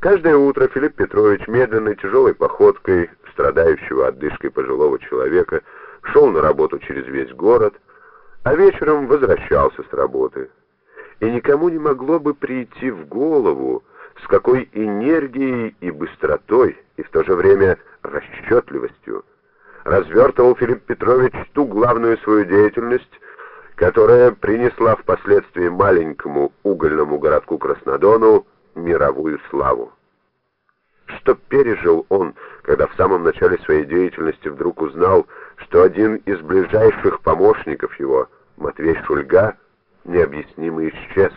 Каждое утро Филипп Петрович медленной тяжелой походкой страдающего отдышкой пожилого человека шел на работу через весь город, а вечером возвращался с работы. И никому не могло бы прийти в голову, с какой энергией и быстротой, и в то же время расчетливостью развертывал Филипп Петрович ту главную свою деятельность, которая принесла впоследствии маленькому угольному городку Краснодону мировую славу. Что пережил он, когда в самом начале своей деятельности вдруг узнал, что один из ближайших помощников его, Матвей Шульга, необъяснимо исчез.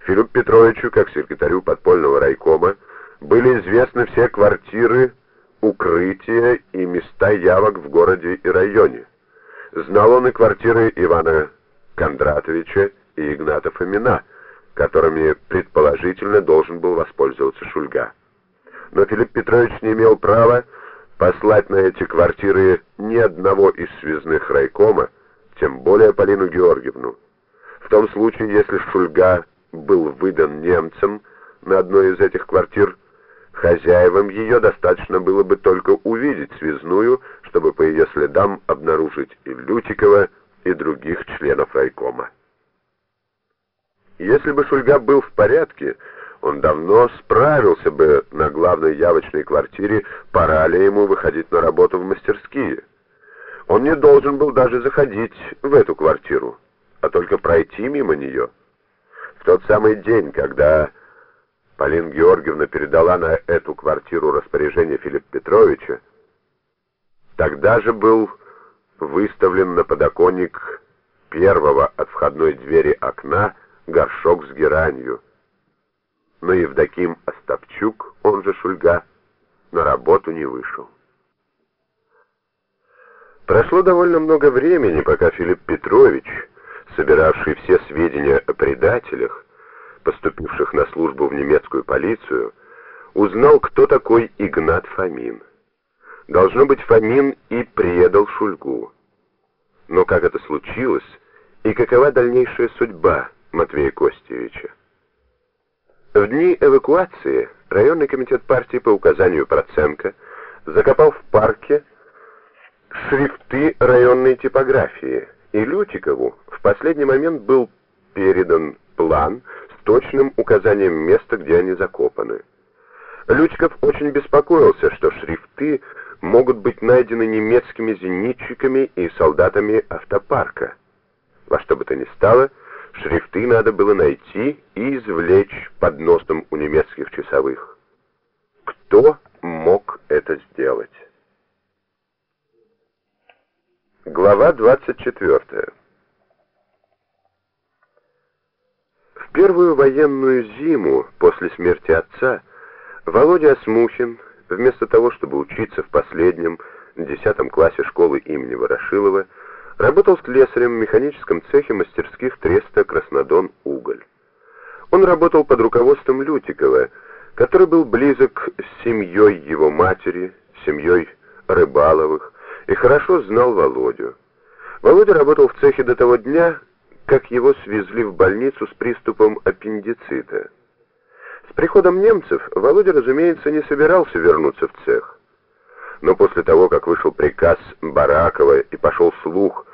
Филиппу Петровичу, как секретарю подпольного райкома, были известны все квартиры, укрытия и места явок в городе и районе. Знал он и квартиры Ивана Кондратовича и Игната Фомина, которыми предположительно должен был воспользоваться Шульга. Но Филипп Петрович не имел права послать на эти квартиры ни одного из связных райкома, тем более Полину Георгиевну. В том случае, если Шульга был выдан немцам на одной из этих квартир, хозяевам ее достаточно было бы только увидеть связную, чтобы по ее следам обнаружить и Лютикова, и других членов райкома. Если бы Шульга был в порядке, он давно справился бы на главной явочной квартире, пора ли ему выходить на работу в мастерские. Он не должен был даже заходить в эту квартиру, а только пройти мимо нее. В тот самый день, когда Полина Георгиевна передала на эту квартиру распоряжение Филиппа Петровича, тогда же был выставлен на подоконник первого от входной двери окна горшок с геранью. Но Евдоким Остапчук, он же Шульга, на работу не вышел. Прошло довольно много времени, пока Филипп Петрович, собиравший все сведения о предателях, поступивших на службу в немецкую полицию, узнал, кто такой Игнат Фомин. Должно быть, Фомин и предал Шульгу. Но как это случилось, и какова дальнейшая судьба Матвея Костевича. В дни эвакуации районный комитет партии по указанию Проценко закопал в парке шрифты районной типографии, и Лютикову в последний момент был передан план с точным указанием места, где они закопаны. Лютиков очень беспокоился, что шрифты могут быть найдены немецкими зенитчиками и солдатами автопарка. Во что бы то ни стало, Шрифты надо было найти и извлечь под носом у немецких часовых. Кто мог это сделать? Глава 24 В первую военную зиму после смерти отца Володя Осмухин, вместо того, чтобы учиться в последнем, десятом классе школы имени Ворошилова, Работал слесарем в механическом цехе мастерских треста «Краснодон-Уголь». Он работал под руководством Лютикова, который был близок с семьей его матери, семьей Рыбаловых, и хорошо знал Володю. Володя работал в цехе до того дня, как его свезли в больницу с приступом аппендицита. С приходом немцев Володя, разумеется, не собирался вернуться в цех но после того, как вышел приказ Баракова и пошел слух,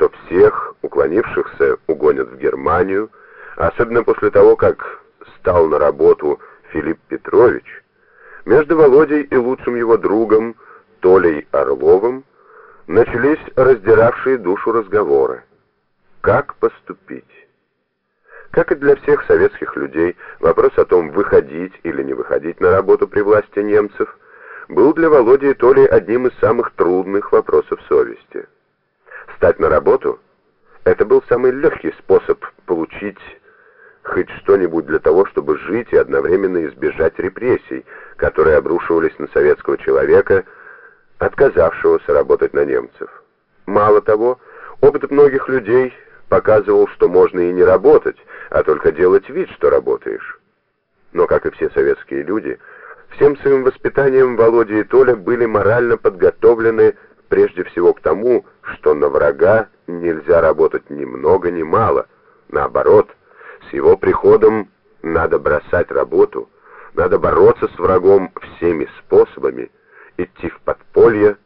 что всех уклонившихся угонят в Германию, особенно после того, как стал на работу Филипп Петрович, между Володей и лучшим его другом Толей Орловым начались раздиравшие душу разговоры. Как поступить? Как и для всех советских людей, вопрос о том, выходить или не выходить на работу при власти немцев – был для Володи то ли одним из самых трудных вопросов совести. Стать на работу — это был самый легкий способ получить хоть что-нибудь для того, чтобы жить и одновременно избежать репрессий, которые обрушивались на советского человека, отказавшегося работать на немцев. Мало того, опыт многих людей показывал, что можно и не работать, а только делать вид, что работаешь. Но, как и все советские люди, Всем своим воспитанием Володя и Толя были морально подготовлены прежде всего к тому, что на врага нельзя работать ни много ни мало. Наоборот, с его приходом надо бросать работу, Надо бороться с врагом всеми способами, идти в подполье,